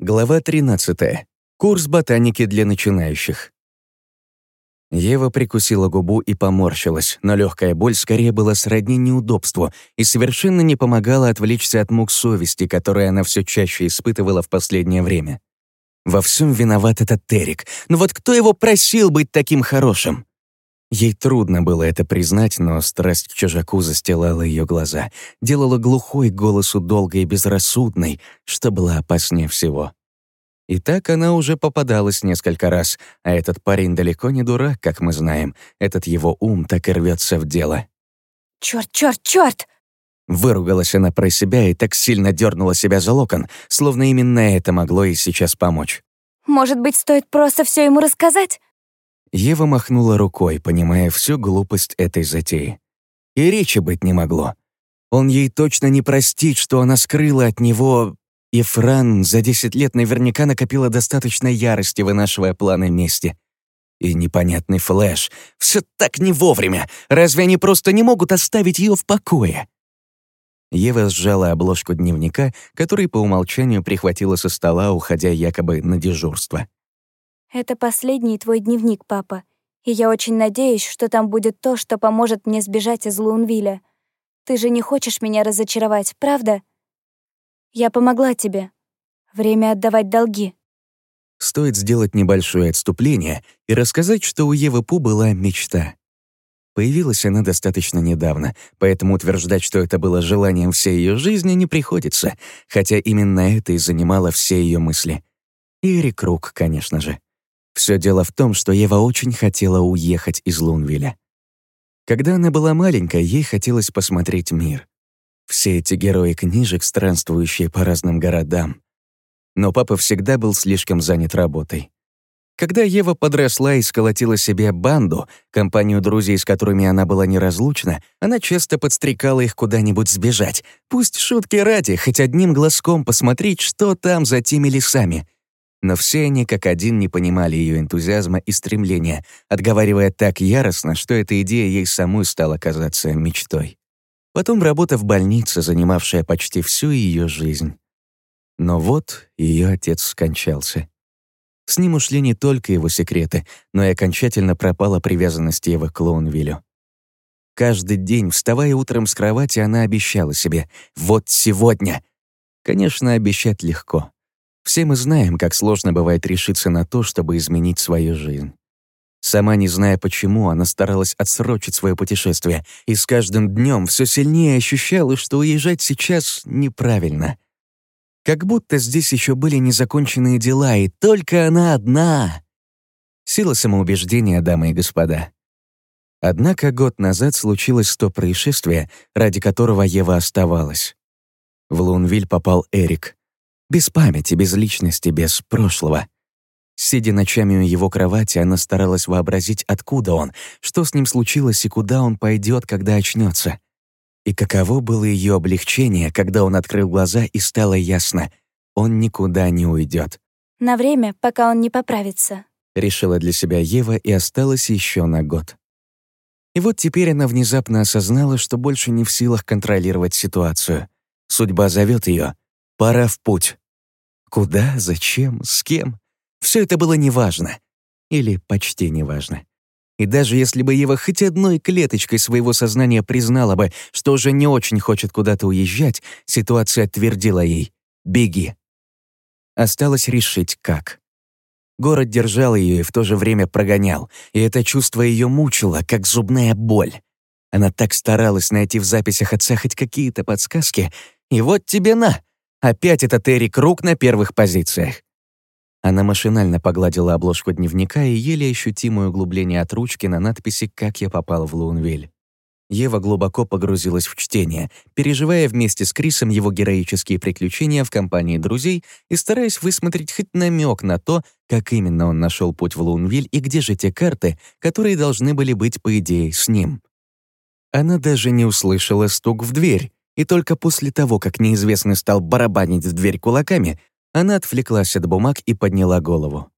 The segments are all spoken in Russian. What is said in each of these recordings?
Глава 13. Курс ботаники для начинающих. Ева прикусила губу и поморщилась, но легкая боль скорее была сродни неудобству и совершенно не помогала отвлечься от мук совести, которые она все чаще испытывала в последнее время. Во всем виноват этот Терик. Но вот кто его просил быть таким хорошим? Ей трудно было это признать, но страсть к чужаку застилала ее глаза, делала глухой голосу долгой и безрассудной, что было опаснее всего. И так она уже попадалась несколько раз, а этот парень далеко не дурак, как мы знаем. Этот его ум так и рвется в дело. «Чёрт, чёрт, чёрт!» Выругалась она про себя и так сильно дернула себя за локон, словно именно это могло ей сейчас помочь. «Может быть, стоит просто все ему рассказать?» Ева махнула рукой, понимая всю глупость этой затеи. И речи быть не могло. Он ей точно не простит, что она скрыла от него... И Фран за 10 лет наверняка накопила достаточно ярости, вынашивая планы мести. И непонятный флэш. Все так не вовремя. Разве они просто не могут оставить ее в покое? Ева сжала обложку дневника, который по умолчанию прихватила со стола, уходя якобы на дежурство. «Это последний твой дневник, папа, и я очень надеюсь, что там будет то, что поможет мне сбежать из Лунвилля. Ты же не хочешь меня разочаровать, правда? Я помогла тебе. Время отдавать долги». Стоит сделать небольшое отступление и рассказать, что у Евы Пу была мечта. Появилась она достаточно недавно, поэтому утверждать, что это было желанием всей ее жизни, не приходится, хотя именно это и занимало все ее мысли. И Эрик Круг, конечно же. Все дело в том, что Ева очень хотела уехать из Лунвиля. Когда она была маленькой, ей хотелось посмотреть мир. Все эти герои книжек, странствующие по разным городам. Но папа всегда был слишком занят работой. Когда Ева подросла и сколотила себе банду, компанию друзей, с которыми она была неразлучна, она часто подстрекала их куда-нибудь сбежать. Пусть шутки ради, хоть одним глазком посмотреть, что там за теми лесами но все они как один не понимали ее энтузиазма и стремления, отговаривая так яростно, что эта идея ей самой стала казаться мечтой. Потом работа в больнице, занимавшая почти всю ее жизнь. Но вот ее отец скончался. С ним ушли не только его секреты, но и окончательно пропала привязанность Евы к Лоунвиллю. Каждый день, вставая утром с кровати, она обещала себе «Вот сегодня!». Конечно, обещать легко. Все мы знаем, как сложно бывает решиться на то, чтобы изменить свою жизнь. Сама не зная почему, она старалась отсрочить свое путешествие, и с каждым днем все сильнее ощущала, что уезжать сейчас неправильно. Как будто здесь еще были незаконченные дела, и только она одна. Сила самоубеждения, дамы и господа. Однако год назад случилось то происшествие, ради которого Ева оставалась. В Лунвиль попал Эрик, без памяти, без личности, без прошлого. Сидя ночами у его кровати, она старалась вообразить, откуда он, что с ним случилось и куда он пойдет, когда очнется. И каково было ее облегчение, когда он открыл глаза и стало ясно — он никуда не уйдет. «На время, пока он не поправится», — решила для себя Ева и осталась еще на год. И вот теперь она внезапно осознала, что больше не в силах контролировать ситуацию. Судьба зовет ее, Пора в путь. Куда, зачем, с кем? Все это было неважно. Или почти неважно. И даже если бы Ева хоть одной клеточкой своего сознания признала бы, что уже не очень хочет куда-то уезжать, ситуация твердила ей «беги». Осталось решить, как. Город держал ее и в то же время прогонял, и это чувство ее мучило, как зубная боль. Она так старалась найти в записях отца хоть какие-то подсказки, и вот тебе на! Опять этот Эрик Рук на первых позициях. Она машинально погладила обложку дневника и еле ощутимое углубление от ручки на надписи «Как я попал в Лунвиль». Ева глубоко погрузилась в чтение, переживая вместе с Крисом его героические приключения в компании друзей и стараясь высмотреть хоть намек на то, как именно он нашел путь в Лунвиль и где же те карты, которые должны были быть, по идее, с ним. Она даже не услышала стук в дверь, и только после того, как неизвестный стал барабанить в дверь кулаками, она отвлеклась от бумаг и подняла голову.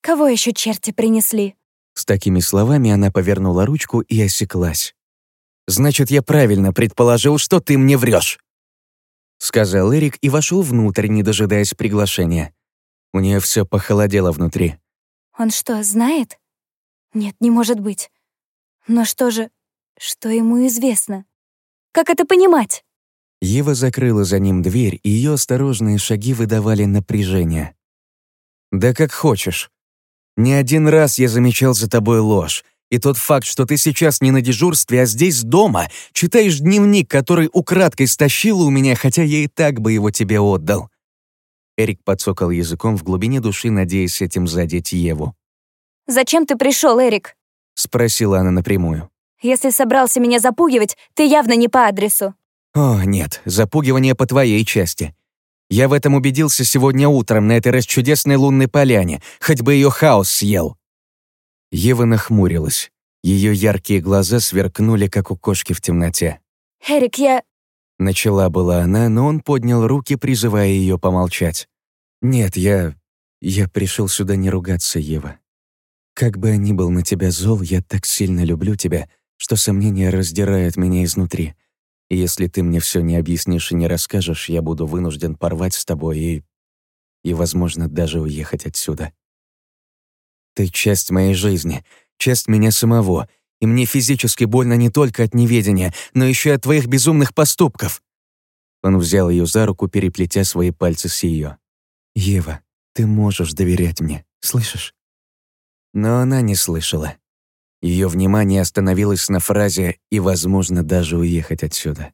«Кого еще черти принесли?» С такими словами она повернула ручку и осеклась. «Значит, я правильно предположил, что ты мне врешь», — сказал Эрик и вошел внутрь, не дожидаясь приглашения. У нее все похолодело внутри. Он что, знает? Нет, не может быть. Но что же, что ему известно? Как это понимать? Ева закрыла за ним дверь, и ее осторожные шаги выдавали напряжение. «Да как хочешь. Не один раз я замечал за тобой ложь, и тот факт, что ты сейчас не на дежурстве, а здесь дома, читаешь дневник, который украдкой стащила у меня, хотя я и так бы его тебе отдал». Эрик подсокал языком в глубине души, надеясь этим задеть Еву. «Зачем ты пришел, Эрик?» — спросила она напрямую. «Если собрался меня запугивать, ты явно не по адресу». «О, нет, запугивание по твоей части. Я в этом убедился сегодня утром на этой расчудесной лунной поляне, хоть бы ее хаос съел». Ева нахмурилась. Ее яркие глаза сверкнули, как у кошки в темноте. «Эрик, я...» Начала была она, но он поднял руки, призывая ее помолчать. «Нет, я... я пришел сюда не ругаться, Ева. Как бы я ни был на тебя зол, я так сильно люблю тебя, что сомнения раздирают меня изнутри. Если ты мне все не объяснишь и не расскажешь, я буду вынужден порвать с тобой и... и, возможно, даже уехать отсюда. Ты часть моей жизни, часть меня самого, и мне физически больно не только от неведения, но еще и от твоих безумных поступков. Он взял ее за руку, переплетя свои пальцы с ее. «Ева, ты можешь доверять мне, слышишь?» Но она не слышала. Ее внимание остановилось на фразе «и, возможно, даже уехать отсюда».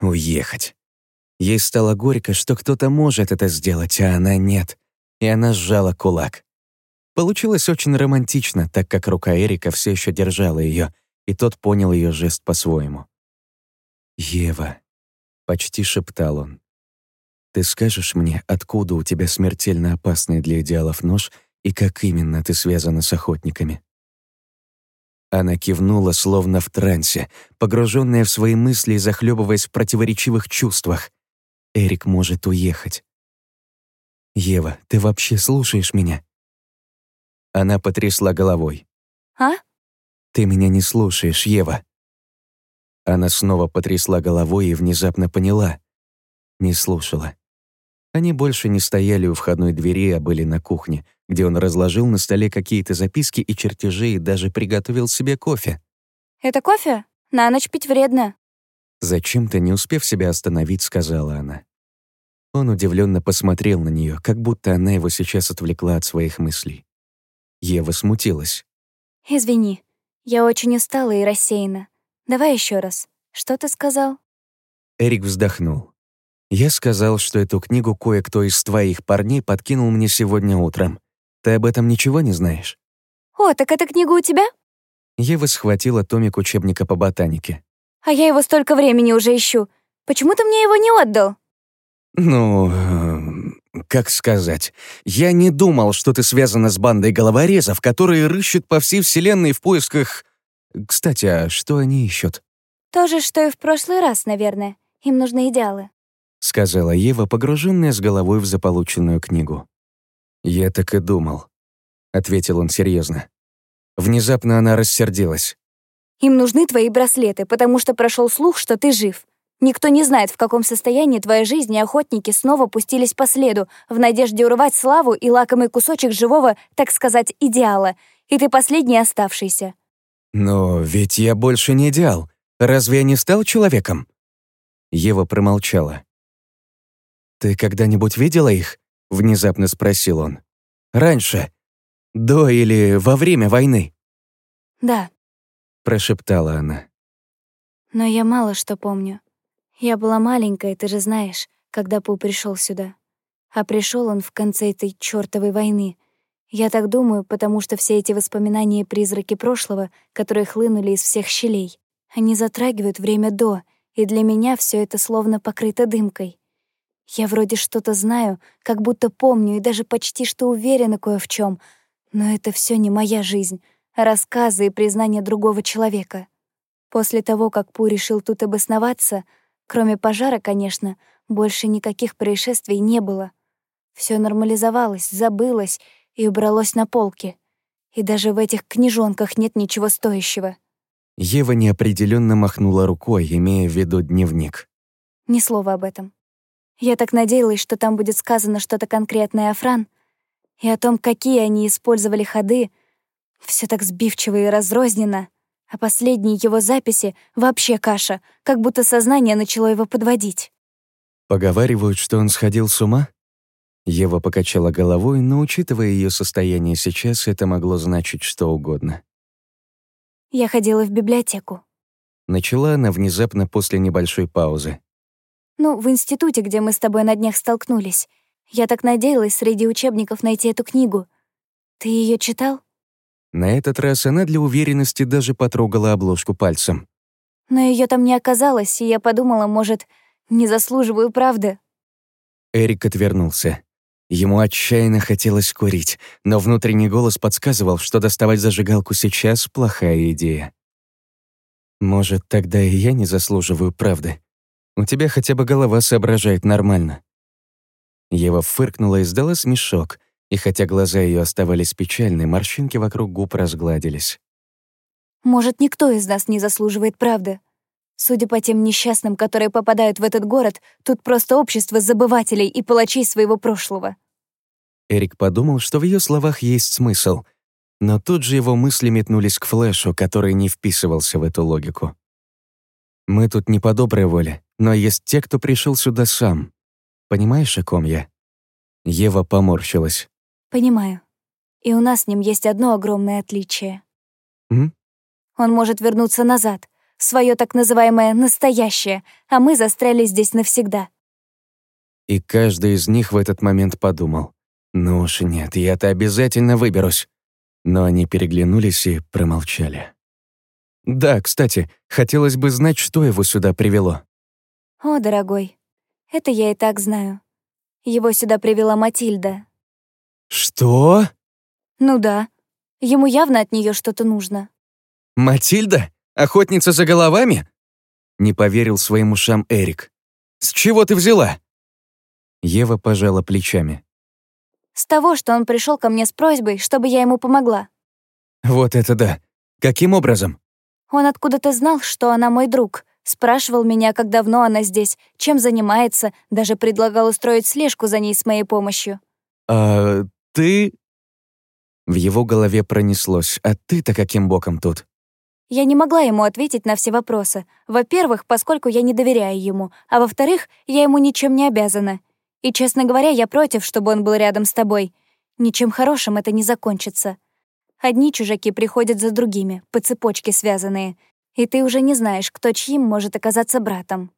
Уехать. Ей стало горько, что кто-то может это сделать, а она нет. И она сжала кулак. Получилось очень романтично, так как рука Эрика все еще держала ее, и тот понял ее жест по-своему. «Ева», — почти шептал он, — «ты скажешь мне, откуда у тебя смертельно опасный для идеалов нож и как именно ты связана с охотниками?» Она кивнула, словно в трансе, погруженная в свои мысли и захлебываясь в противоречивых чувствах. Эрик может уехать. «Ева, ты вообще слушаешь меня?» Она потрясла головой. «А?» «Ты меня не слушаешь, Ева». Она снова потрясла головой и внезапно поняла. Не слушала. Они больше не стояли у входной двери, а были на кухне, где он разложил на столе какие-то записки и чертежи и даже приготовил себе кофе. «Это кофе? На ночь пить вредно». Зачем-то, не успев себя остановить, сказала она. Он удивленно посмотрел на нее, как будто она его сейчас отвлекла от своих мыслей. Ева смутилась. «Извини, я очень устала и рассеяна. Давай еще раз. Что ты сказал?» Эрик вздохнул. «Я сказал, что эту книгу кое-кто из твоих парней подкинул мне сегодня утром. Ты об этом ничего не знаешь?» «О, так эта книга у тебя?» Ева схватила томик учебника по ботанике. «А я его столько времени уже ищу. Почему ты мне его не отдал?» «Ну, эм, как сказать, я не думал, что ты связана с бандой головорезов, которые рыщут по всей вселенной в поисках... Кстати, а что они ищут?» «То же, что и в прошлый раз, наверное. Им нужны идеалы», — сказала Ева, погруженная с головой в заполученную книгу. «Я так и думал», — ответил он серьезно. Внезапно она рассердилась. «Им нужны твои браслеты, потому что прошел слух, что ты жив. Никто не знает, в каком состоянии твоя жизнь, и охотники снова пустились по следу, в надежде урвать славу и лакомый кусочек живого, так сказать, идеала. И ты последний оставшийся». «Но ведь я больше не идеал. Разве я не стал человеком?» Ева промолчала. «Ты когда-нибудь видела их?» — внезапно спросил он. «Раньше? До или во время войны?» «Да», — прошептала она. «Но я мало что помню. Я была маленькая, ты же знаешь, когда Пу пришел сюда. А пришел он в конце этой чёртовой войны. Я так думаю, потому что все эти воспоминания призраки прошлого, которые хлынули из всех щелей, они затрагивают время до, и для меня все это словно покрыто дымкой. Я вроде что-то знаю, как будто помню и даже почти что уверена кое в чем, но это все не моя жизнь, а рассказы и признания другого человека. После того, как Пу решил тут обосноваться, кроме пожара, конечно, больше никаких происшествий не было. Все нормализовалось, забылось и убралось на полке. И даже в этих книжонках нет ничего стоящего. Ева неопределенно махнула рукой, имея в виду дневник. Ни слова об этом. Я так надеялась, что там будет сказано что-то конкретное о Фран, И о том, какие они использовали ходы, все так сбивчиво и разрозненно. А последние его записи — вообще каша, как будто сознание начало его подводить. Поговаривают, что он сходил с ума? Ева покачала головой, но, учитывая ее состояние сейчас, это могло значить что угодно. Я ходила в библиотеку. Начала она внезапно после небольшой паузы. Ну, в институте, где мы с тобой на днях столкнулись. Я так надеялась среди учебников найти эту книгу. Ты ее читал? На этот раз она для уверенности даже потрогала обложку пальцем. Но ее там не оказалось, и я подумала, может, не заслуживаю правды. Эрик отвернулся. Ему отчаянно хотелось курить, но внутренний голос подсказывал, что доставать зажигалку сейчас — плохая идея. «Может, тогда и я не заслуживаю правды? У тебя хотя бы голова соображает нормально». Ева фыркнула и сдала смешок, и хотя глаза ее оставались печальны, морщинки вокруг губ разгладились. «Может, никто из нас не заслуживает правды. Судя по тем несчастным, которые попадают в этот город, тут просто общество забывателей и палачей своего прошлого. Эрик подумал, что в ее словах есть смысл, но тут же его мысли метнулись к Флэшу, который не вписывался в эту логику. «Мы тут не по доброй воле, но есть те, кто пришел сюда сам. Понимаешь, о ком я?» Ева поморщилась. «Понимаю. И у нас с ним есть одно огромное отличие. М? Он может вернуться назад, свое так называемое «настоящее», а мы застряли здесь навсегда. И каждый из них в этот момент подумал. «Ну уж нет, я-то обязательно выберусь». Но они переглянулись и промолчали. «Да, кстати, хотелось бы знать, что его сюда привело». «О, дорогой, это я и так знаю. Его сюда привела Матильда». «Что?» «Ну да. Ему явно от нее что-то нужно». «Матильда?» Охотница за головами?» Не поверил своим ушам Эрик. «С чего ты взяла?» Ева пожала плечами. «С того, что он пришел ко мне с просьбой, чтобы я ему помогла». «Вот это да! Каким образом?» Он откуда-то знал, что она мой друг. Спрашивал меня, как давно она здесь, чем занимается, даже предлагал устроить слежку за ней с моей помощью. «А ты...» В его голове пронеслось. «А ты-то каким боком тут?» Я не могла ему ответить на все вопросы. Во-первых, поскольку я не доверяю ему, а во-вторых, я ему ничем не обязана. И, честно говоря, я против, чтобы он был рядом с тобой. Ничем хорошим это не закончится. Одни чужаки приходят за другими, по цепочке связанные, и ты уже не знаешь, кто чьим может оказаться братом.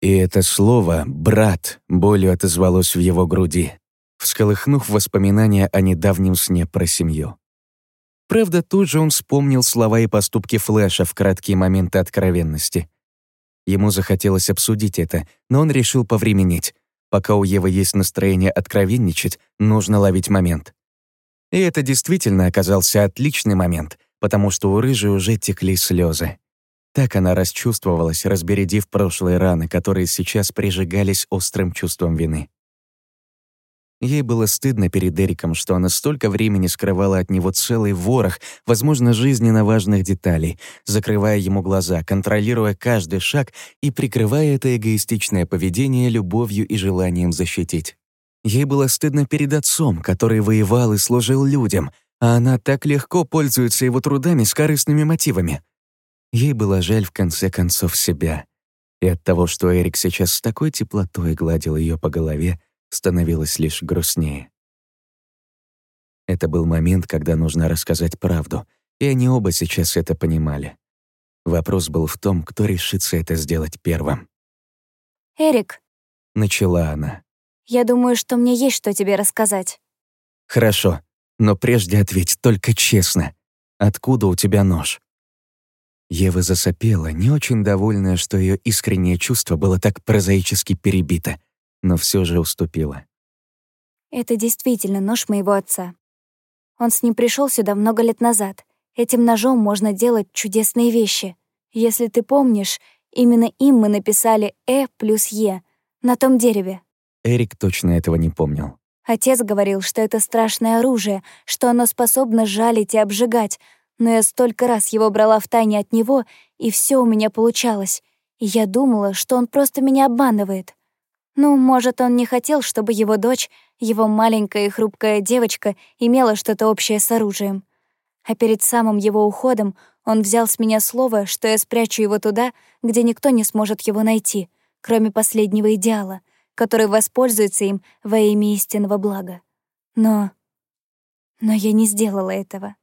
И это слово «брат» болью отозвалось в его груди, всколыхнув воспоминания о недавнем сне про семью. Правда, тут же он вспомнил слова и поступки Флэша в краткие моменты откровенности. Ему захотелось обсудить это, но он решил повременить. Пока у Евы есть настроение откровенничать, нужно ловить момент. И это действительно оказался отличный момент, потому что у Рыжей уже текли слезы. Так она расчувствовалась, разбередив прошлые раны, которые сейчас прижигались острым чувством вины. Ей было стыдно перед Эриком, что она столько времени скрывала от него целый ворох, возможно, жизненно важных деталей, закрывая ему глаза, контролируя каждый шаг и прикрывая это эгоистичное поведение любовью и желанием защитить. Ей было стыдно перед отцом, который воевал и служил людям, а она так легко пользуется его трудами с корыстными мотивами. Ей было жаль в конце концов себя. И от того, что Эрик сейчас с такой теплотой гладил ее по голове, становилось лишь грустнее. Это был момент, когда нужно рассказать правду, и они оба сейчас это понимали. Вопрос был в том, кто решится это сделать первым. «Эрик», — начала она. «Я думаю, что мне есть что тебе рассказать». «Хорошо, но прежде ответь только честно. Откуда у тебя нож?» Ева засопела, не очень довольная, что ее искреннее чувство было так прозаически перебито но все же уступила. «Это действительно нож моего отца. Он с ним пришел сюда много лет назад. Этим ножом можно делать чудесные вещи. Если ты помнишь, именно им мы написали «э» плюс «е» на том дереве». Эрик точно этого не помнил. Отец говорил, что это страшное оружие, что оно способно жалить и обжигать, но я столько раз его брала в тайне от него, и все у меня получалось. И я думала, что он просто меня обманывает. Ну, может, он не хотел, чтобы его дочь, его маленькая и хрупкая девочка, имела что-то общее с оружием. А перед самым его уходом он взял с меня слово, что я спрячу его туда, где никто не сможет его найти, кроме последнего идеала, который воспользуется им во имя истинного блага. Но... Но я не сделала этого.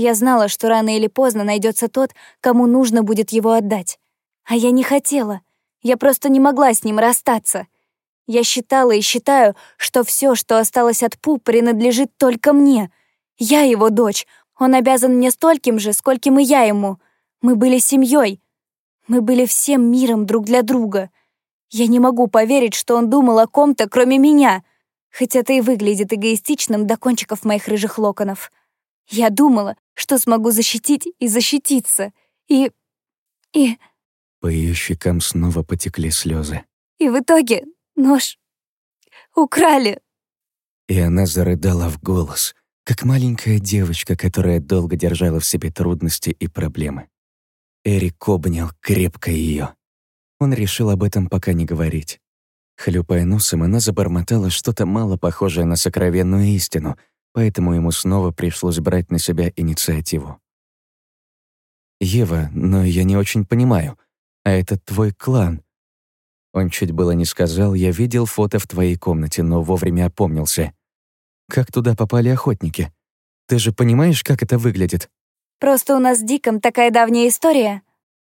Я знала, что рано или поздно найдется тот, кому нужно будет его отдать. А я не хотела. Я просто не могла с ним расстаться. Я считала и считаю, что все, что осталось от Пу, принадлежит только мне. Я его дочь. Он обязан мне стольким же, скольким и я ему. Мы были семьей. Мы были всем миром друг для друга. Я не могу поверить, что он думал о ком-то, кроме меня. Хоть это и выглядит эгоистичным до кончиков моих рыжих локонов. Я думала, что смогу защитить и защититься. И... и... По ее щекам снова потекли слезы. И в итоге нож украли. И она зарыдала в голос, как маленькая девочка, которая долго держала в себе трудности и проблемы. Эрик обнял крепко ее. Он решил об этом пока не говорить. Хлюпая носом, она забормотала что-то мало похожее на сокровенную истину, поэтому ему снова пришлось брать на себя инициативу. «Ева, но я не очень понимаю а это твой клан». Он чуть было не сказал, я видел фото в твоей комнате, но вовремя опомнился. Как туда попали охотники? Ты же понимаешь, как это выглядит? Просто у нас с Диком такая давняя история.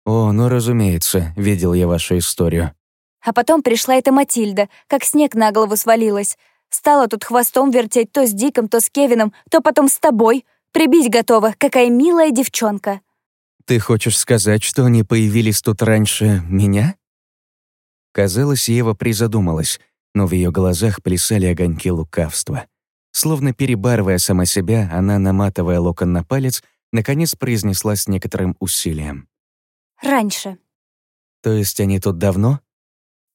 О, ну разумеется, видел я вашу историю. А потом пришла эта Матильда, как снег на голову свалилась. Стала тут хвостом вертеть то с Диком, то с Кевином, то потом с тобой. Прибить готова, какая милая девчонка. «Ты хочешь сказать, что они появились тут раньше меня?» Казалось, Ева призадумалась, но в ее глазах плясали огоньки лукавства. Словно перебарывая сама себя, она, наматывая локон на палец, наконец произнесла с некоторым усилием. «Раньше». «То есть они тут давно?»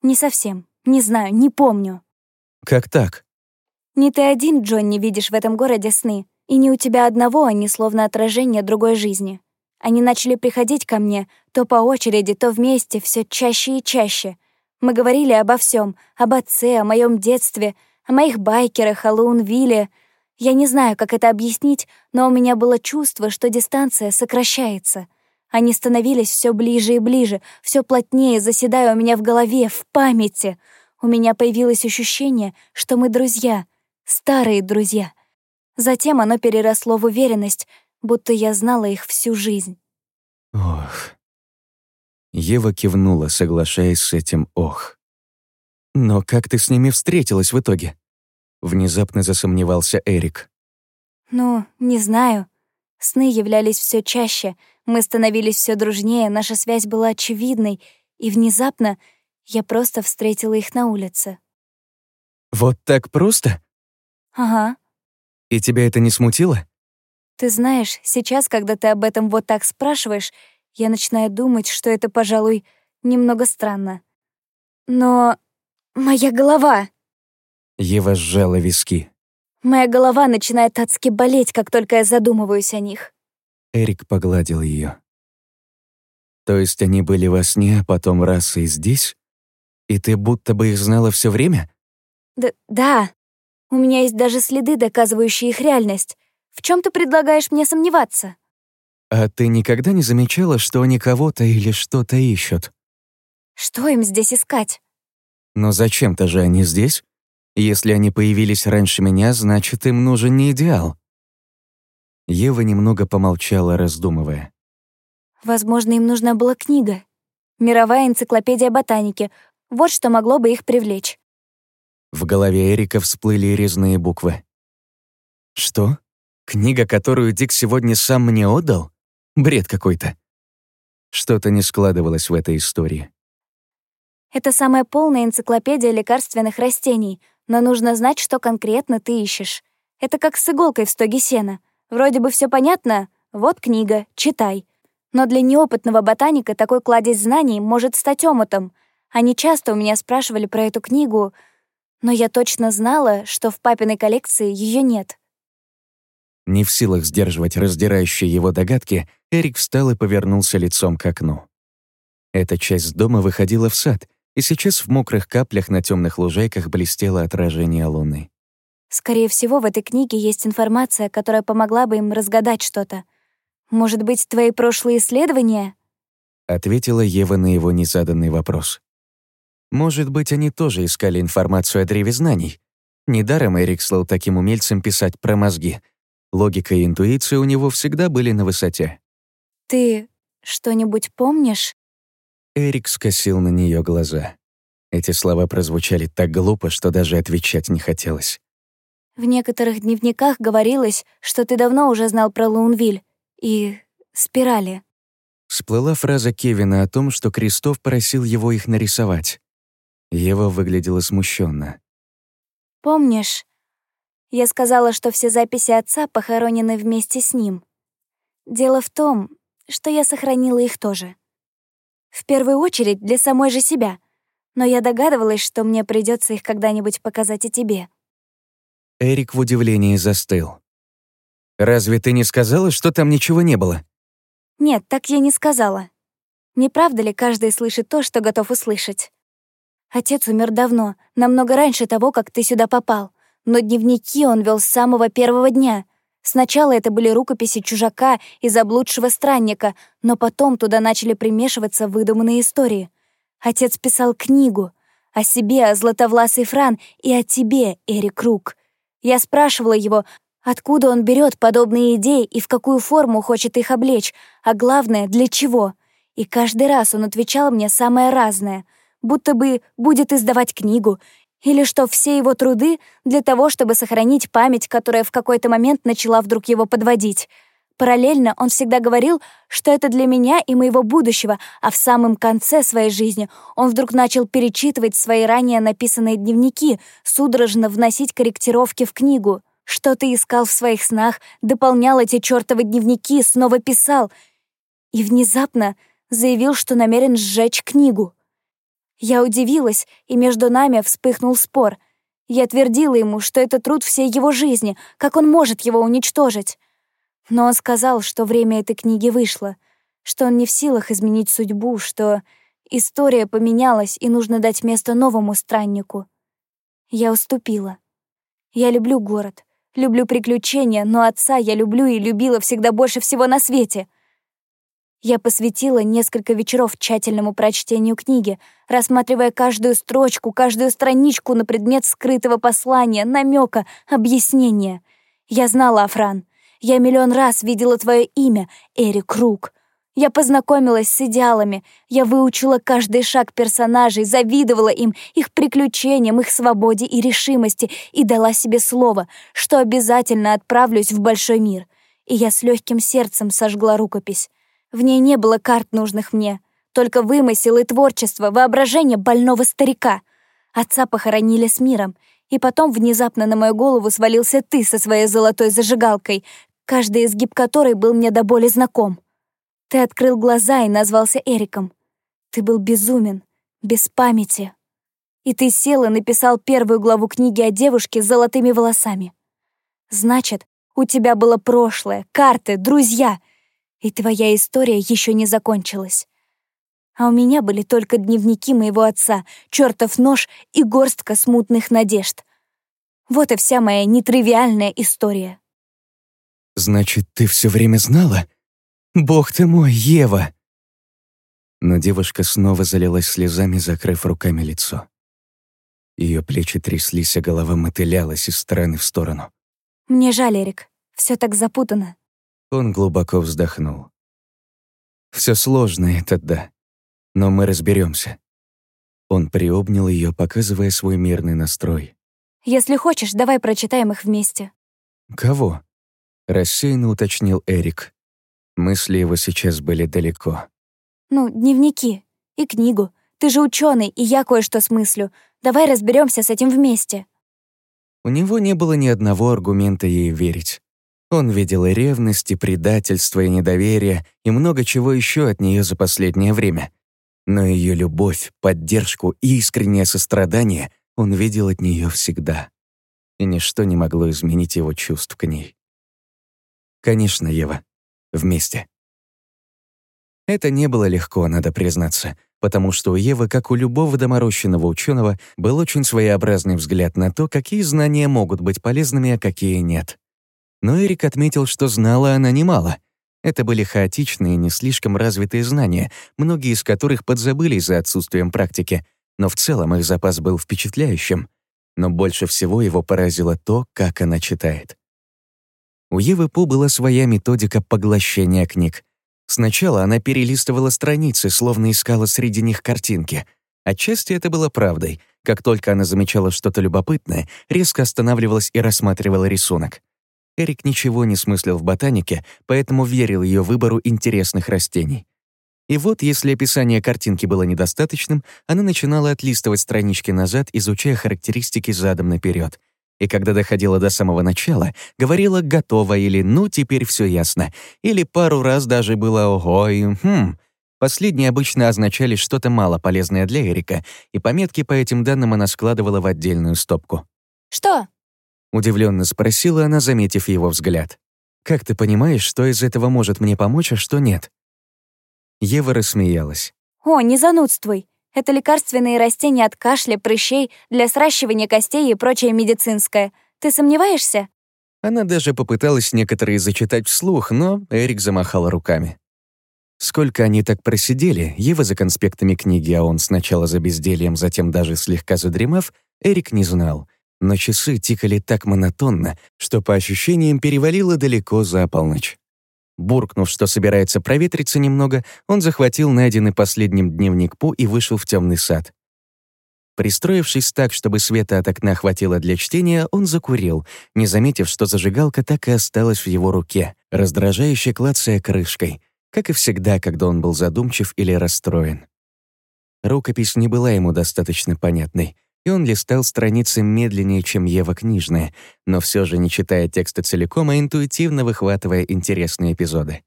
«Не совсем. Не знаю, не помню». «Как так?» «Не ты один, Джонни, видишь в этом городе сны, и не у тебя одного они словно отражение другой жизни. Они начали приходить ко мне, то по очереди, то вместе, все чаще и чаще. Мы говорили обо всем, об отце, о моем детстве, о моих байкерах, о Лоунвилле. Я не знаю, как это объяснить, но у меня было чувство, что дистанция сокращается. Они становились все ближе и ближе, все плотнее заседая у меня в голове, в памяти. У меня появилось ощущение, что мы друзья, старые друзья. Затем оно переросло в уверенность, будто я знала их всю жизнь. Ох. Ева кивнула, соглашаясь с этим «ох». «Но как ты с ними встретилась в итоге?» Внезапно засомневался Эрик. «Ну, не знаю. Сны являлись все чаще, мы становились все дружнее, наша связь была очевидной, и внезапно я просто встретила их на улице». «Вот так просто?» «Ага». «И тебя это не смутило?» Ты знаешь, сейчас, когда ты об этом вот так спрашиваешь, я начинаю думать, что это, пожалуй, немного странно. Но моя голова... Ева сжала виски. Моя голова начинает адски болеть, как только я задумываюсь о них. Эрик погладил ее. То есть они были во сне, а потом раз и здесь? И ты будто бы их знала все время? Д да. У меня есть даже следы, доказывающие их реальность. В чем ты предлагаешь мне сомневаться? А ты никогда не замечала, что они кого-то или что-то ищут? Что им здесь искать? Но зачем-то же они здесь? Если они появились раньше меня, значит, им нужен не идеал. Ева немного помолчала, раздумывая. Возможно, им нужна была книга. Мировая энциклопедия ботаники. Вот что могло бы их привлечь. В голове Эрика всплыли резные буквы. «Что?» Книга, которую Дик сегодня сам мне отдал? Бред какой-то. Что-то не складывалось в этой истории. Это самая полная энциклопедия лекарственных растений, но нужно знать, что конкретно ты ищешь. Это как с иголкой в стоге сена. Вроде бы все понятно, вот книга, читай. Но для неопытного ботаника такой кладезь знаний может стать омутом. Они часто у меня спрашивали про эту книгу, но я точно знала, что в папиной коллекции ее нет. Не в силах сдерживать раздирающие его догадки, Эрик встал и повернулся лицом к окну. Эта часть дома выходила в сад, И сейчас в мокрых каплях на темных лужайках блестело отражение луны. Скорее всего, в этой книге есть информация, которая помогла бы им разгадать что-то. Может быть, твои прошлые исследования? Ответила Ева на его незаданный вопрос. Может быть, они тоже искали информацию о древе знаний. Недаром Эрик слыл таким умельцем писать про мозги. Логика и интуиция у него всегда были на высоте. «Ты что-нибудь помнишь?» Эрик скосил на нее глаза. Эти слова прозвучали так глупо, что даже отвечать не хотелось. В некоторых дневниках говорилось, что ты давно уже знал про Лунвиль и спирали. Всплыла фраза Кевина о том, что Крестов просил его их нарисовать. Ева выглядела смущенно. «Помнишь, я сказала, что все записи отца похоронены вместе с ним. Дело в том, что я сохранила их тоже. В первую очередь для самой же себя, но я догадывалась, что мне придется их когда-нибудь показать и тебе». Эрик в удивлении застыл. «Разве ты не сказала, что там ничего не было?» «Нет, так я не сказала. Не правда ли каждый слышит то, что готов услышать? Отец умер давно, намного раньше того, как ты сюда попал, но дневники он вел с самого первого дня. Сначала это были рукописи чужака и заблудшего странника, но потом туда начали примешиваться выдуманные истории. Отец писал книгу о себе, о Златовласой Фран и о тебе, Эрик Рук. Я спрашивала его, откуда он берет подобные идеи и в какую форму хочет их облечь, а главное, для чего. И каждый раз он отвечал мне самое разное, будто бы будет издавать книгу, или что все его труды для того, чтобы сохранить память, которая в какой-то момент начала вдруг его подводить. Параллельно он всегда говорил, что это для меня и моего будущего, а в самом конце своей жизни он вдруг начал перечитывать свои ранее написанные дневники, судорожно вносить корректировки в книгу. Что ты искал в своих снах, дополнял эти чертовы дневники, снова писал. И внезапно заявил, что намерен сжечь книгу. Я удивилась, и между нами вспыхнул спор. Я твердила ему, что это труд всей его жизни, как он может его уничтожить. Но он сказал, что время этой книги вышло, что он не в силах изменить судьбу, что история поменялась и нужно дать место новому страннику. Я уступила. Я люблю город, люблю приключения, но отца я люблю и любила всегда больше всего на свете. Я посвятила несколько вечеров тщательному прочтению книги, рассматривая каждую строчку, каждую страничку на предмет скрытого послания, намека, объяснения. Я знала Афран. Я миллион раз видела твое имя, Эрик Рук. Я познакомилась с идеалами, я выучила каждый шаг персонажей, завидовала им, их приключениям, их свободе и решимости и дала себе слово, что обязательно отправлюсь в большой мир. И я с легким сердцем сожгла рукопись. В ней не было карт, нужных мне, только вымысел и творчество, воображение больного старика. Отца похоронили с миром, и потом внезапно на мою голову свалился ты со своей золотой зажигалкой, каждый изгиб которой был мне до боли знаком. Ты открыл глаза и назвался Эриком. Ты был безумен, без памяти. И ты сел и написал первую главу книги о девушке с золотыми волосами. Значит, у тебя было прошлое, карты, друзья, и твоя история еще не закончилась. А у меня были только дневники моего отца, чертов нож и горстка смутных надежд. Вот и вся моя нетривиальная история. «Значит, ты все время знала? Бог ты мой, Ева!» Но девушка снова залилась слезами, закрыв руками лицо. Ее плечи тряслись, а голова мотылялась из стороны в сторону. «Мне жаль, Эрик. Все так запутано». Он глубоко вздохнул. Все сложно, это да. Но мы разберемся. Он приобнял ее, показывая свой мирный настрой. «Если хочешь, давай прочитаем их вместе». «Кого?» Рассеянно уточнил Эрик. Мысли его сейчас были далеко. «Ну, дневники. И книгу. Ты же ученый, и я кое-что смыслю. Давай разберемся с этим вместе». У него не было ни одного аргумента ей верить. Он видел и ревность, и предательство, и недоверие, и много чего еще от нее за последнее время. Но ее любовь, поддержку и искреннее сострадание он видел от нее всегда. И ничто не могло изменить его чувств к ней. Конечно, Ева. Вместе. Это не было легко, надо признаться. потому что у Евы, как у любого доморощенного ученого, был очень своеобразный взгляд на то, какие знания могут быть полезными, а какие нет. Но Эрик отметил, что знала она немало. Это были хаотичные, не слишком развитые знания, многие из которых подзабылись за отсутствием практики, но в целом их запас был впечатляющим. Но больше всего его поразило то, как она читает. У Евы Пу была своя методика поглощения книг. Сначала она перелистывала страницы, словно искала среди них картинки. Отчасти это было правдой. Как только она замечала что-то любопытное, резко останавливалась и рассматривала рисунок. Эрик ничего не смыслил в ботанике, поэтому верил ее выбору интересных растений. И вот, если описание картинки было недостаточным, она начинала отлистывать странички назад, изучая характеристики задом наперед. И когда доходила до самого начала, говорила «готово» или «ну, теперь все ясно», или пару раз даже было «ого» и «хм». Последние обычно означали что-то мало полезное для Эрика, и пометки по этим данным она складывала в отдельную стопку. «Что?» — удивленно спросила она, заметив его взгляд. «Как ты понимаешь, что из этого может мне помочь, а что нет?» Ева рассмеялась. «О, не занудствуй. Это лекарственные растения от кашля, прыщей, для сращивания костей и прочее медицинское. Ты сомневаешься?» Она даже попыталась некоторые зачитать вслух, но Эрик замахал руками. Сколько они так просидели, Ева за конспектами книги, а он сначала за бездельем, затем даже слегка задремав, Эрик не знал. Но часы тикали так монотонно, что по ощущениям перевалило далеко за полночь. Буркнув, что собирается проветриться немного, он захватил найденный последним дневник Пу и вышел в темный сад. Пристроившись так, чтобы света от окна хватило для чтения, он закурил, не заметив, что зажигалка так и осталась в его руке, раздражающе клацая крышкой, как и всегда, когда он был задумчив или расстроен. Рукопись не была ему достаточно понятной — и он листал страницы медленнее, чем Ева книжная, но все же не читая текста целиком, а интуитивно выхватывая интересные эпизоды.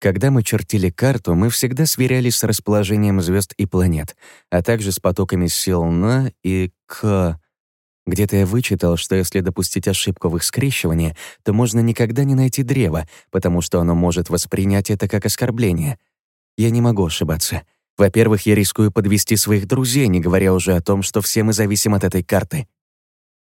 Когда мы чертили карту, мы всегда сверялись с расположением звезд и планет, а также с потоками сил на и к. Где-то я вычитал, что если допустить ошибку в их скрещивании, то можно никогда не найти древо, потому что оно может воспринять это как оскорбление. Я не могу ошибаться. Во-первых, я рискую подвести своих друзей, не говоря уже о том, что все мы зависим от этой карты.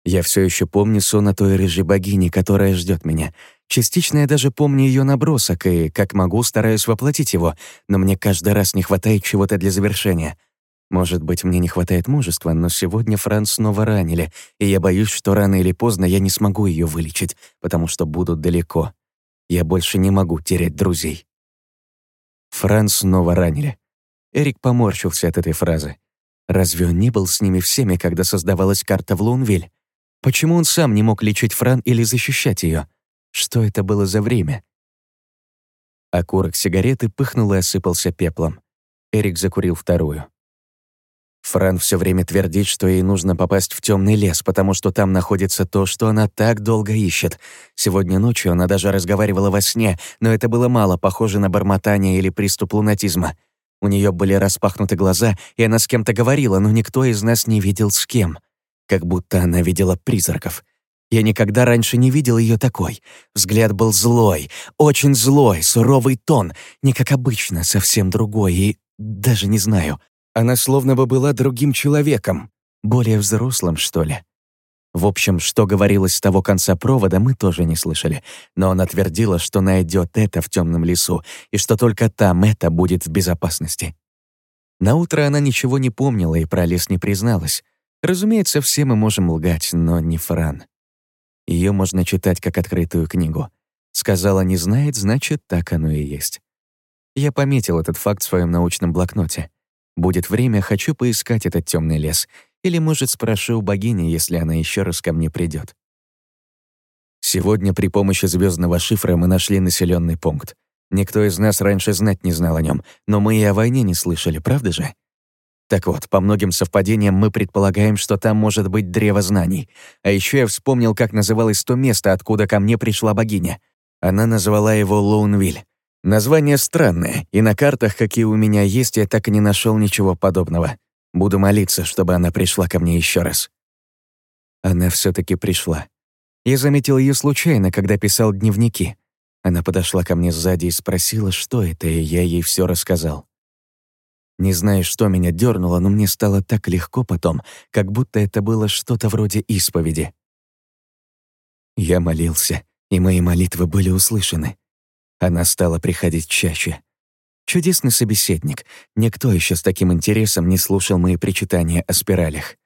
Я все еще помню сон о той рыжей богине, которая ждет меня. Частично я даже помню ее набросок и, как могу, стараюсь воплотить его, но мне каждый раз не хватает чего-то для завершения. Может быть, мне не хватает мужества, но сегодня Франц снова ранили, и я боюсь, что рано или поздно я не смогу ее вылечить, потому что буду далеко. Я больше не могу терять друзей. Франц снова ранили. Эрик поморщился от этой фразы. Разве он не был с ними всеми, когда создавалась карта в Лунвиль? Почему он сам не мог лечить Фран или защищать ее? Что это было за время? Окурок сигареты пыхнул и осыпался пеплом. Эрик закурил вторую. Фран все время твердит, что ей нужно попасть в темный лес, потому что там находится то, что она так долго ищет. Сегодня ночью она даже разговаривала во сне, но это было мало похоже на бормотание или приступ лунатизма. У нее были распахнуты глаза, и она с кем-то говорила, но никто из нас не видел с кем. Как будто она видела призраков. Я никогда раньше не видел ее такой. Взгляд был злой, очень злой, суровый тон, не как обычно, совсем другой, и даже не знаю. Она словно бы была другим человеком, более взрослым, что ли. В общем, что говорилось с того конца провода, мы тоже не слышали, но она твердила, что найдет это в темном лесу и что только там это будет в безопасности. На утро она ничего не помнила и про лес не призналась. Разумеется, все мы можем лгать, но не Фран. Ее можно читать как открытую книгу. Сказала «не знает», значит, так оно и есть. Я пометил этот факт в своем научном блокноте. Будет время, хочу поискать этот темный лес или, может, спрошу у богини, если она еще раз ко мне придет. Сегодня при помощи звездного шифра мы нашли населенный пункт. Никто из нас раньше знать не знал о нем, но мы и о войне не слышали, правда же? Так вот, по многим совпадениям мы предполагаем, что там может быть древо знаний. А еще я вспомнил, как называлось то место, откуда ко мне пришла богиня. Она назвала его Лоунвиль. Название странное, и на картах, какие у меня есть, я так и не нашел ничего подобного. Буду молиться, чтобы она пришла ко мне еще раз. Она все таки пришла. Я заметил ее случайно, когда писал дневники. Она подошла ко мне сзади и спросила, что это, и я ей все рассказал. Не знаю, что меня дернуло, но мне стало так легко потом, как будто это было что-то вроде исповеди. Я молился, и мои молитвы были услышаны. Она стала приходить чаще. Чудесный собеседник. Никто еще с таким интересом не слушал мои причитания о спиралях.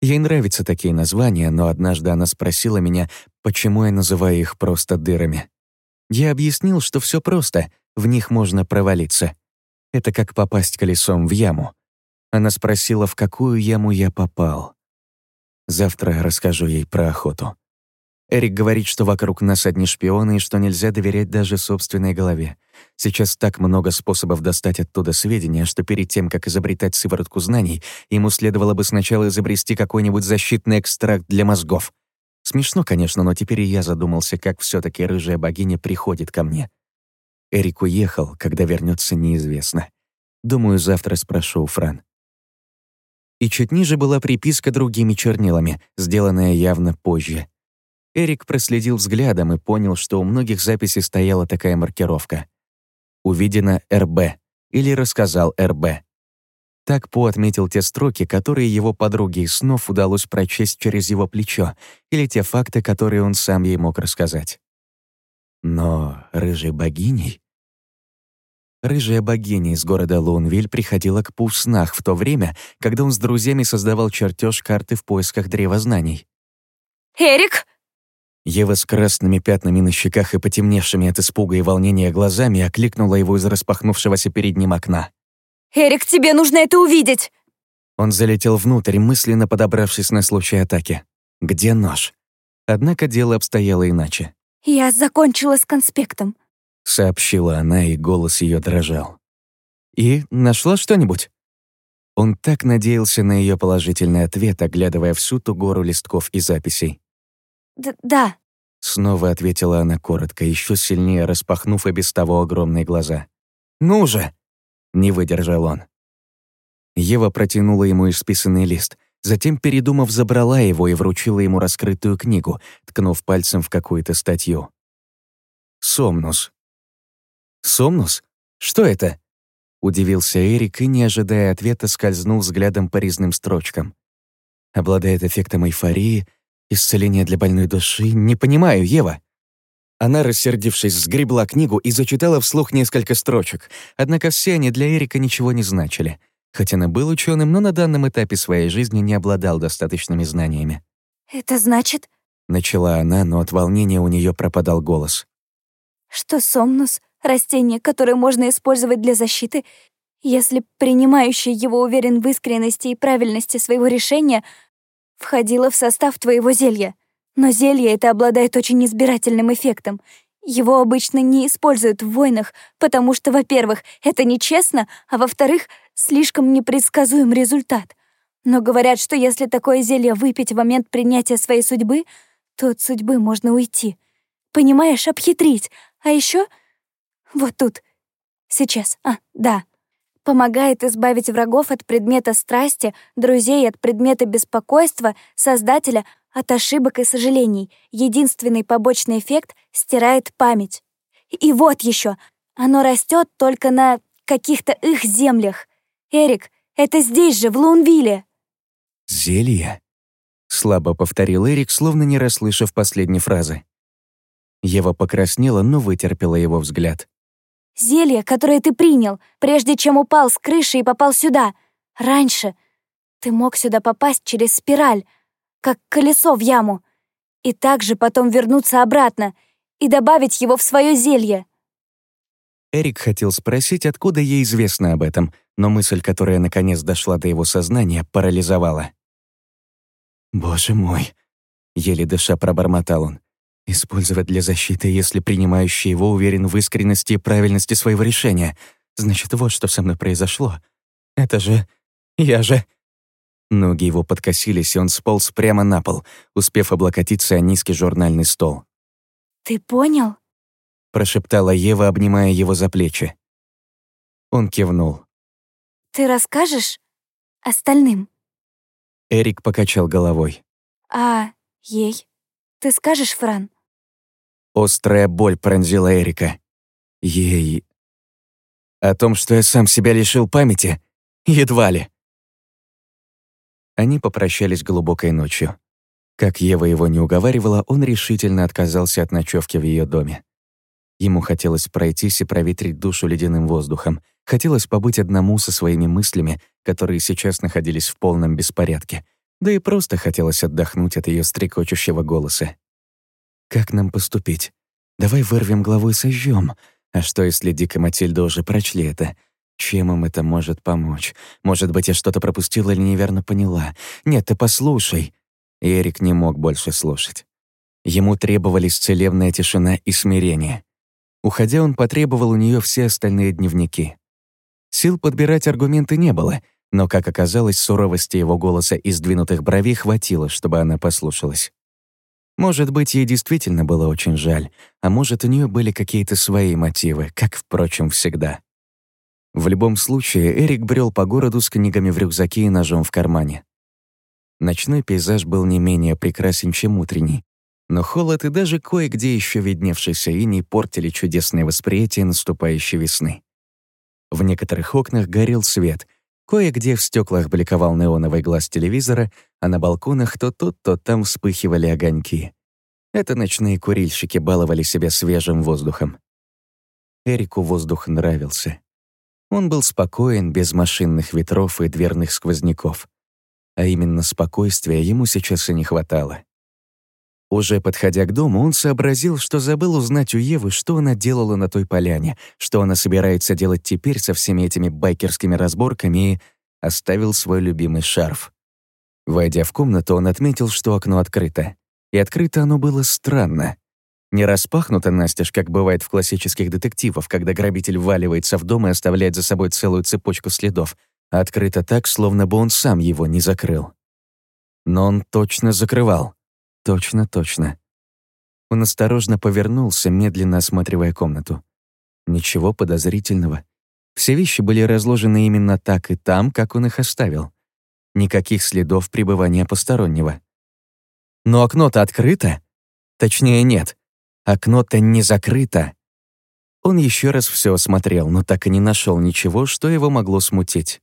Ей нравятся такие названия, но однажды она спросила меня, почему я называю их просто дырами. Я объяснил, что все просто, в них можно провалиться. Это как попасть колесом в яму. Она спросила, в какую яму я попал. Завтра расскажу ей про охоту. Эрик говорит, что вокруг нас одни шпионы и что нельзя доверять даже собственной голове. Сейчас так много способов достать оттуда сведения, что перед тем, как изобретать сыворотку знаний, ему следовало бы сначала изобрести какой-нибудь защитный экстракт для мозгов. Смешно, конечно, но теперь и я задумался, как все таки рыжая богиня приходит ко мне. Эрик уехал, когда вернется, неизвестно. Думаю, завтра спрошу у Фран. И чуть ниже была приписка другими чернилами, сделанная явно позже. Эрик проследил взглядом и понял, что у многих записей стояла такая маркировка. «Увидено РБ» или «Рассказал РБ». Так По отметил те строки, которые его подруге из снов удалось прочесть через его плечо, или те факты, которые он сам ей мог рассказать. Но рыжей богиней? Рыжая богиня из города Лунвиль приходила к Пу в снах в то время, когда он с друзьями создавал чертеж карты в поисках древа знаний. «Эрик!» Ева с красными пятнами на щеках и потемневшими от испуга и волнения глазами окликнула его из распахнувшегося перед ним окна. «Эрик, тебе нужно это увидеть!» Он залетел внутрь, мысленно подобравшись на случай атаки. Где нож? Однако дело обстояло иначе. «Я закончила с конспектом», — сообщила она, и голос ее дрожал. «И нашла что-нибудь?» Он так надеялся на ее положительный ответ, оглядывая всю ту гору листков и записей. Д «Да». Снова ответила она коротко, еще сильнее распахнув и без того огромные глаза. «Ну же!» — не выдержал он. Ева протянула ему исписанный лист, затем, передумав, забрала его и вручила ему раскрытую книгу, ткнув пальцем в какую-то статью. «Сомнус». «Сомнус? Что это?» Удивился Эрик и, не ожидая ответа, скользнул взглядом по резным строчкам. Обладает эффектом эйфории — Исцеление для больной души? Не понимаю, Ева». Она, рассердившись, сгребла книгу и зачитала вслух несколько строчек, однако все они для Эрика ничего не значили. Хотя он был ученым, но на данном этапе своей жизни не обладал достаточными знаниями. «Это значит...» — начала она, но от волнения у нее пропадал голос. «Что сомнус — растение, которое можно использовать для защиты, если принимающий его уверен в искренности и правильности своего решения — входила в состав твоего зелья. Но зелье это обладает очень избирательным эффектом. Его обычно не используют в войнах, потому что, во-первых, это нечестно, а во-вторых, слишком непредсказуем результат. Но говорят, что если такое зелье выпить в момент принятия своей судьбы, то от судьбы можно уйти. Понимаешь, обхитрить. А еще вот тут. Сейчас. А, да помогает избавить врагов от предмета страсти, друзей от предмета беспокойства, создателя от ошибок и сожалений. Единственный побочный эффект — стирает память. И вот еще, оно растет только на каких-то их землях. Эрик, это здесь же, в Лунвилле. «Зелье?» — слабо повторил Эрик, словно не расслышав последней фразы. Ева покраснела, но вытерпела его взгляд. Зелье, которое ты принял, прежде чем упал с крыши и попал сюда. Раньше ты мог сюда попасть через спираль, как колесо в яму, и также потом вернуться обратно и добавить его в свое зелье. Эрик хотел спросить, откуда ей известно об этом, но мысль, которая наконец дошла до его сознания, парализовала. «Боже мой!» — еле дыша пробормотал он. Использовать для защиты, если принимающий его уверен в искренности и правильности своего решения. Значит, вот что со мной произошло. Это же... Я же... Ноги его подкосились, и он сполз прямо на пол, успев облокотиться о низкий журнальный стол. «Ты понял?» — прошептала Ева, обнимая его за плечи. Он кивнул. «Ты расскажешь остальным?» Эрик покачал головой. «А ей? Ты скажешь, Фран?» Острая боль пронзила Эрика. Ей... О том, что я сам себя лишил памяти? Едва ли. Они попрощались глубокой ночью. Как Ева его не уговаривала, он решительно отказался от ночевки в ее доме. Ему хотелось пройтись и проветрить душу ледяным воздухом. Хотелось побыть одному со своими мыслями, которые сейчас находились в полном беспорядке. Да и просто хотелось отдохнуть от ее стрекочущего голоса. «Как нам поступить? Давай вырвем главу и сожжем. А что, если Дик и Матильда уже прочли это? Чем им это может помочь? Может быть, я что-то пропустила или неверно поняла? Нет, ты послушай». Эрик не мог больше слушать. Ему требовались целебная тишина и смирение. Уходя, он потребовал у нее все остальные дневники. Сил подбирать аргументы не было, но, как оказалось, суровости его голоса и сдвинутых бровей хватило, чтобы она послушалась. Может быть, ей действительно было очень жаль, а может, у нее были какие-то свои мотивы, как, впрочем, всегда. В любом случае, Эрик брел по городу с книгами в рюкзаке и ножом в кармане. Ночной пейзаж был не менее прекрасен, чем утренний, но холод и даже кое-где еще видневшийся иней портили чудесное восприятие наступающей весны. В некоторых окнах горел свет, кое-где в стеклах бликовал неоновый глаз телевизора, а на балконах то тут, то там вспыхивали огоньки. Это ночные курильщики баловали себя свежим воздухом. Эрику воздух нравился. Он был спокоен, без машинных ветров и дверных сквозняков. А именно спокойствия ему сейчас и не хватало. Уже подходя к дому, он сообразил, что забыл узнать у Евы, что она делала на той поляне, что она собирается делать теперь со всеми этими байкерскими разборками и оставил свой любимый шарф. Войдя в комнату, он отметил, что окно открыто. И открыто оно было странно. Не распахнуто настежь, как бывает в классических детективах, когда грабитель вваливается в дом и оставляет за собой целую цепочку следов, а открыто так, словно бы он сам его не закрыл. Но он точно закрывал. Точно, точно. Он осторожно повернулся, медленно осматривая комнату. Ничего подозрительного. Все вещи были разложены именно так и там, как он их оставил. Никаких следов пребывания постороннего. Но окно-то открыто. Точнее, нет. Окно-то не закрыто. Он еще раз все осмотрел, но так и не нашел ничего, что его могло смутить.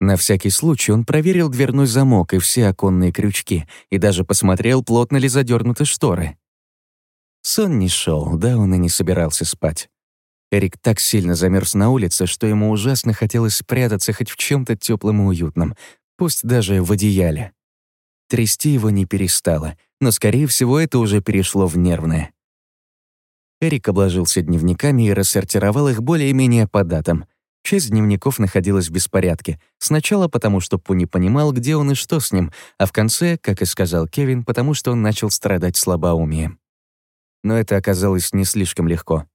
На всякий случай он проверил дверной замок и все оконные крючки и даже посмотрел, плотно ли задернуты шторы. Сон не шел, да он и не собирался спать. Эрик так сильно замерз на улице, что ему ужасно хотелось спрятаться хоть в чем то теплом и уютном, пусть даже в одеяле. Трясти его не перестало, но, скорее всего, это уже перешло в нервное. Эрик обложился дневниками и рассортировал их более-менее по датам — Часть дневников находилась в беспорядке. Сначала потому, что Пу не понимал, где он и что с ним, а в конце, как и сказал Кевин, потому что он начал страдать слабоумием. Но это оказалось не слишком легко.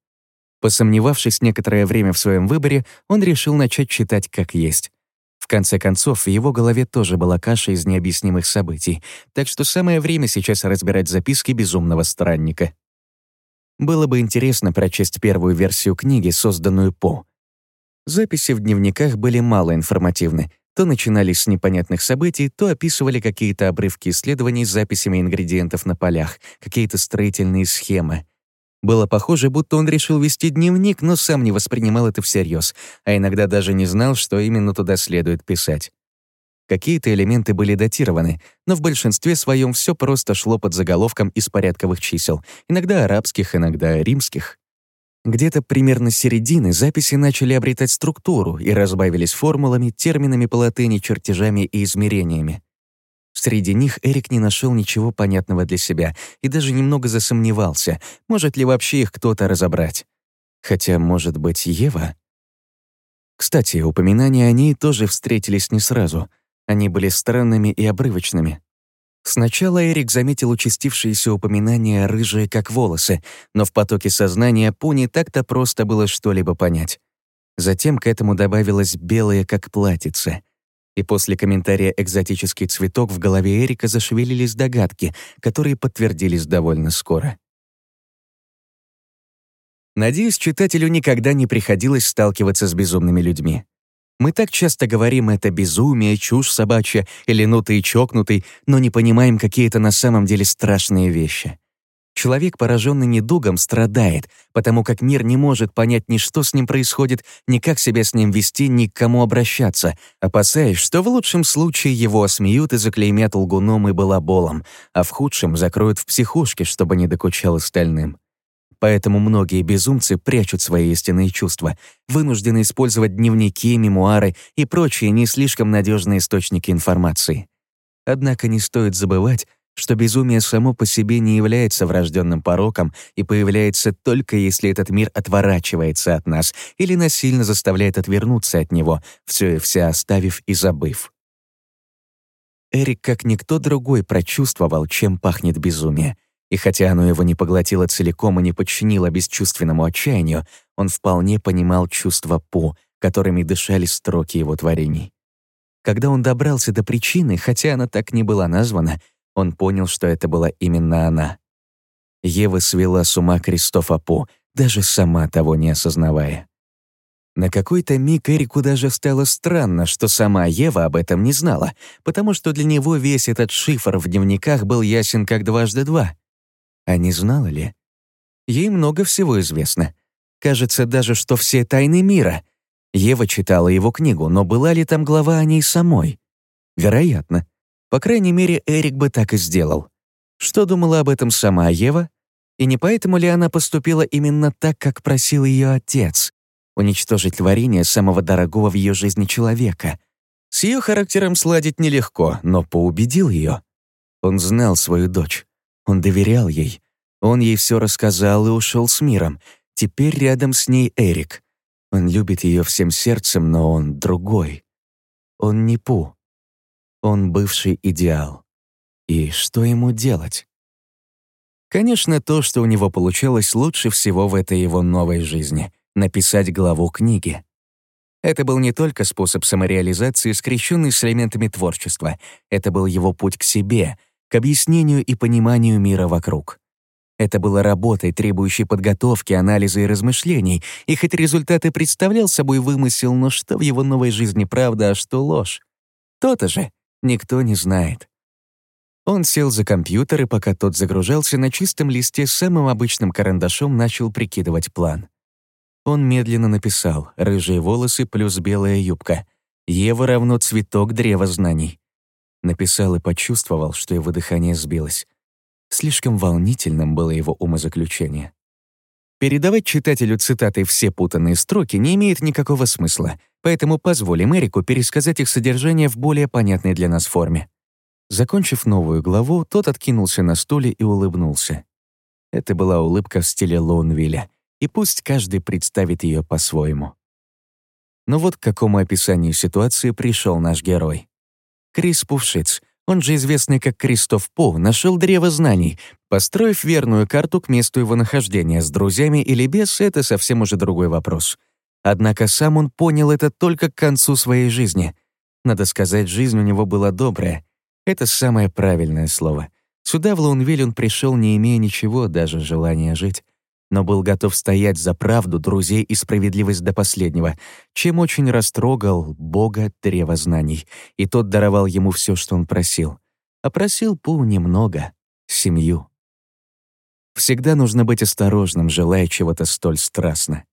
Посомневавшись некоторое время в своем выборе, он решил начать читать как есть. В конце концов, в его голове тоже была каша из необъяснимых событий, так что самое время сейчас разбирать записки безумного странника. Было бы интересно прочесть первую версию книги, созданную По, Записи в дневниках были мало информативны. То начинались с непонятных событий, то описывали какие-то обрывки исследований с записями ингредиентов на полях, какие-то строительные схемы. Было похоже, будто он решил вести дневник, но сам не воспринимал это всерьез, а иногда даже не знал, что именно туда следует писать. Какие-то элементы были датированы, но в большинстве своем все просто шло под заголовком из порядковых чисел, иногда арабских, иногда римских. Где-то примерно с середины записи начали обретать структуру и разбавились формулами, терминами по латыни, чертежами и измерениями. Среди них Эрик не нашел ничего понятного для себя и даже немного засомневался, может ли вообще их кто-то разобрать. Хотя, может быть, Ева? Кстати, упоминания о ней тоже встретились не сразу. Они были странными и обрывочными. Сначала Эрик заметил участившиеся упоминания рыжие как волосы, но в потоке сознания Пуни так-то просто было что-либо понять. Затем к этому добавилось белое как платьице. И после комментария «экзотический цветок» в голове Эрика зашевелились догадки, которые подтвердились довольно скоро. Надеюсь, читателю никогда не приходилось сталкиваться с безумными людьми. Мы так часто говорим это безумие, чушь собачья, или нутый и чокнутый, но не понимаем какие-то на самом деле страшные вещи. Человек, пораженный недугом, страдает, потому как мир не может понять ни что с ним происходит, ни как себя с ним вести, ни к кому обращаться, опасаясь, что в лучшем случае его осмеют и заклеймят лгуном и балаболом, а в худшем закроют в психушке, чтобы не докучал остальным. Поэтому многие безумцы прячут свои истинные чувства, вынуждены использовать дневники, мемуары и прочие не слишком надежные источники информации. Однако не стоит забывать, что безумие само по себе не является врожденным пороком и появляется только если этот мир отворачивается от нас или насильно заставляет отвернуться от него, все и вся оставив и забыв. Эрик, как никто другой, прочувствовал, чем пахнет безумие. И хотя оно его не поглотило целиком и не подчинило бесчувственному отчаянию, он вполне понимал чувства Пу, которыми дышали строки его творений. Когда он добрался до причины, хотя она так не была названа, он понял, что это была именно она. Ева свела с ума Кристофа По, даже сама того не осознавая. На какой-то миг Эрику даже стало странно, что сама Ева об этом не знала, потому что для него весь этот шифр в дневниках был ясен как дважды два. А не знала ли? Ей много всего известно. Кажется даже, что все тайны мира. Ева читала его книгу, но была ли там глава о ней самой? Вероятно. По крайней мере, Эрик бы так и сделал. Что думала об этом сама Ева? И не поэтому ли она поступила именно так, как просил ее отец? Уничтожить творение самого дорогого в ее жизни человека. С ее характером сладить нелегко, но поубедил ее. Он знал свою дочь. Он доверял ей. Он ей все рассказал и ушел с миром. Теперь рядом с ней Эрик. Он любит ее всем сердцем, но он другой. Он не Пу. Он бывший идеал. И что ему делать? Конечно, то, что у него получилось лучше всего в этой его новой жизни — написать главу книги. Это был не только способ самореализации, скрещенный с элементами творчества. Это был его путь к себе, к объяснению и пониманию мира вокруг. Это было работой, требующей подготовки, анализа и размышлений, и хоть результат и представлял собой вымысел, но что в его новой жизни правда, а что ложь? То-то же никто не знает. Он сел за компьютер, и пока тот загружался, на чистом листе самым обычным карандашом начал прикидывать план. Он медленно написал «рыжие волосы плюс белая юбка». Ева равно цветок древа знаний. Написал и почувствовал, что его дыхание сбилось. Слишком волнительным было его умозаключение. Передавать читателю цитаты все путанные строки не имеет никакого смысла, поэтому позволим Эрику пересказать их содержание в более понятной для нас форме. Закончив новую главу, тот откинулся на стуле и улыбнулся. Это была улыбка в стиле Лоунвилля, и пусть каждый представит ее по-своему. Но вот к какому описанию ситуации пришел наш герой. Крис Пувшиц — он же известный как Кристоф По, нашел древо знаний, построив верную карту к месту его нахождения, с друзьями или без — это совсем уже другой вопрос. Однако сам он понял это только к концу своей жизни. Надо сказать, жизнь у него была добрая. Это самое правильное слово. Сюда, в Лоунвиль, он пришел, не имея ничего, даже желания жить но был готов стоять за правду, друзей и справедливость до последнего, чем очень растрогал Бога древа знаний, и тот даровал ему все, что он просил. А просил Пу немного — семью. Всегда нужно быть осторожным, желая чего-то столь страстно.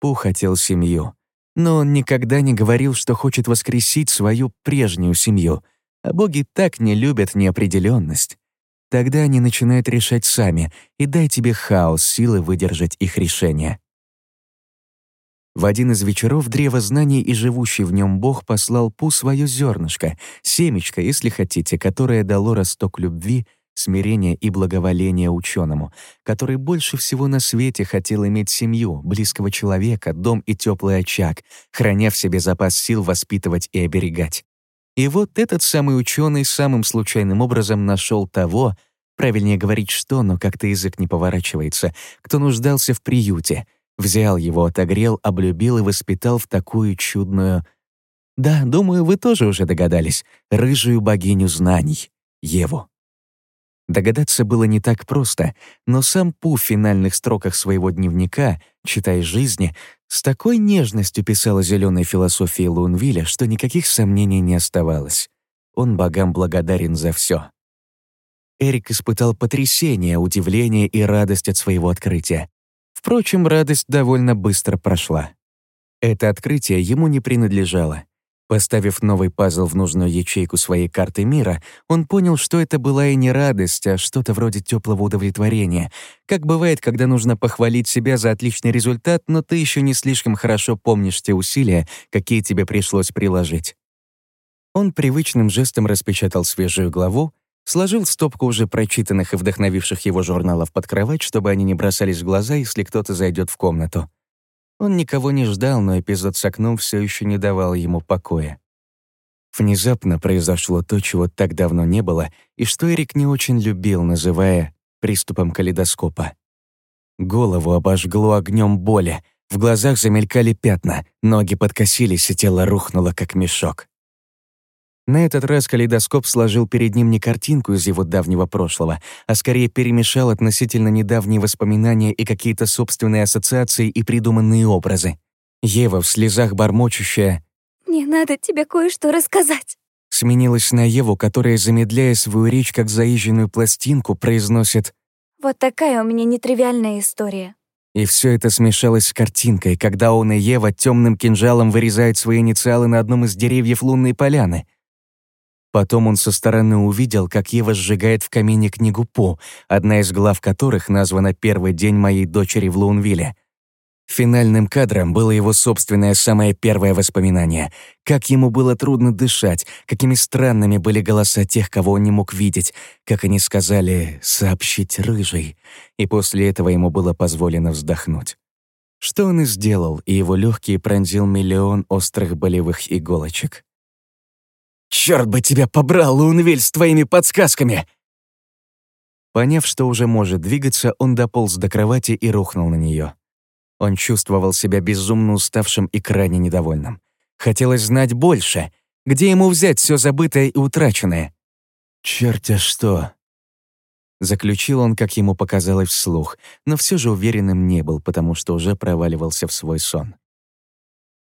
Пу хотел семью, но он никогда не говорил, что хочет воскресить свою прежнюю семью, а боги так не любят неопределенность. Тогда они начинают решать сами, и дай тебе хаос силы выдержать их решение. В один из вечеров древо знаний и живущий в нем Бог послал Пу свое зернышко, семечко, если хотите, которое дало росток любви, смирения и благоволения ученому, который больше всего на свете хотел иметь семью, близкого человека, дом и теплый очаг, храня в себе запас сил воспитывать и оберегать. И вот этот самый ученый самым случайным образом нашел того, правильнее говорить что, но как-то язык не поворачивается, кто нуждался в приюте, взял его, отогрел, облюбил и воспитал в такую чудную... Да, думаю, вы тоже уже догадались, рыжую богиню знаний, Еву. Догадаться было не так просто, но сам Пу в финальных строках своего дневника, читай жизни, с такой нежностью писал о зеленой философии Лунвиля, что никаких сомнений не оставалось. Он богам благодарен за все. Эрик испытал потрясение, удивление и радость от своего открытия. Впрочем, радость довольно быстро прошла. Это открытие ему не принадлежало. Поставив новый пазл в нужную ячейку своей карты мира, он понял, что это была и не радость, а что-то вроде теплого удовлетворения, как бывает, когда нужно похвалить себя за отличный результат, но ты еще не слишком хорошо помнишь те усилия, какие тебе пришлось приложить. Он привычным жестом распечатал свежую главу, сложил стопку уже прочитанных и вдохновивших его журналов под кровать, чтобы они не бросались в глаза, если кто-то зайдет в комнату. Он никого не ждал, но эпизод с окном все еще не давал ему покоя. Внезапно произошло то, чего так давно не было, и что Эрик не очень любил, называя приступом калейдоскопа. Голову обожгло огнем боли, в глазах замелькали пятна, ноги подкосились, и тело рухнуло, как мешок. На этот раз калейдоскоп сложил перед ним не картинку из его давнего прошлого, а скорее перемешал относительно недавние воспоминания и какие-то собственные ассоциации и придуманные образы. Ева в слезах бормочущая «Мне надо тебе кое-что рассказать», сменилась на Еву, которая, замедляя свою речь как заезженную пластинку, произносит «Вот такая у меня нетривиальная история». И все это смешалось с картинкой, когда он и Ева темным кинжалом вырезают свои инициалы на одном из деревьев лунной поляны. Потом он со стороны увидел, как Ева сжигает в камине книгу По, одна из глав которых названа «Первый день моей дочери в Лоунвилле». Финальным кадром было его собственное самое первое воспоминание. Как ему было трудно дышать, какими странными были голоса тех, кого он не мог видеть, как они сказали «сообщить рыжий», и после этого ему было позволено вздохнуть. Что он и сделал, и его легкие пронзил миллион острых болевых иголочек. Черт бы тебя побрал, Лунвиль, с твоими подсказками!» Поняв, что уже может двигаться, он дополз до кровати и рухнул на нее. Он чувствовал себя безумно уставшим и крайне недовольным. Хотелось знать больше. Где ему взять все забытое и утраченное? «Чёртя что!» Заключил он, как ему показалось, вслух, но все же уверенным не был, потому что уже проваливался в свой сон.